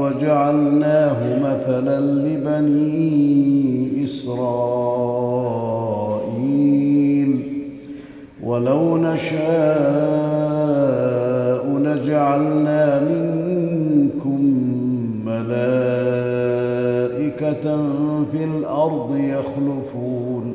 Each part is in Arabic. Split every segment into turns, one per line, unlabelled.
وجعلناه مثلا لبني إسرائيل. ولو نشاء لجعلنا منكم ملائكة في الأرض يخلفون.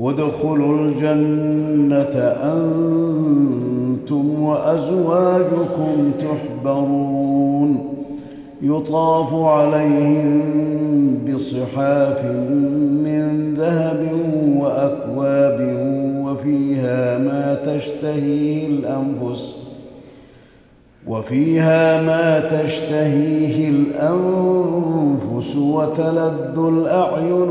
ادخلوا الجنة أنتم وأزواجكم تحبرون. يطاف عليهم بصحاف من ذهب وأكواب وفيها ما تشتهيه الأنفس وفيها ما تشتهيه الأنفس وتلذ الأعين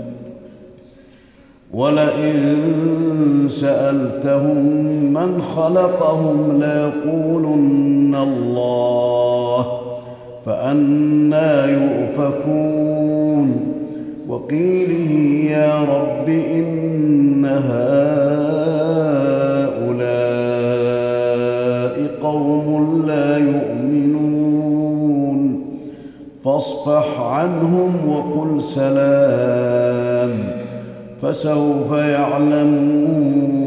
ولئن سألتهم من خلقهم ليقولن الله فانى يؤفكون وقيله يا رب إن هؤلاء قوم لا يؤمنون فاصفح عنهم وقل سلام فسوف يعلمون.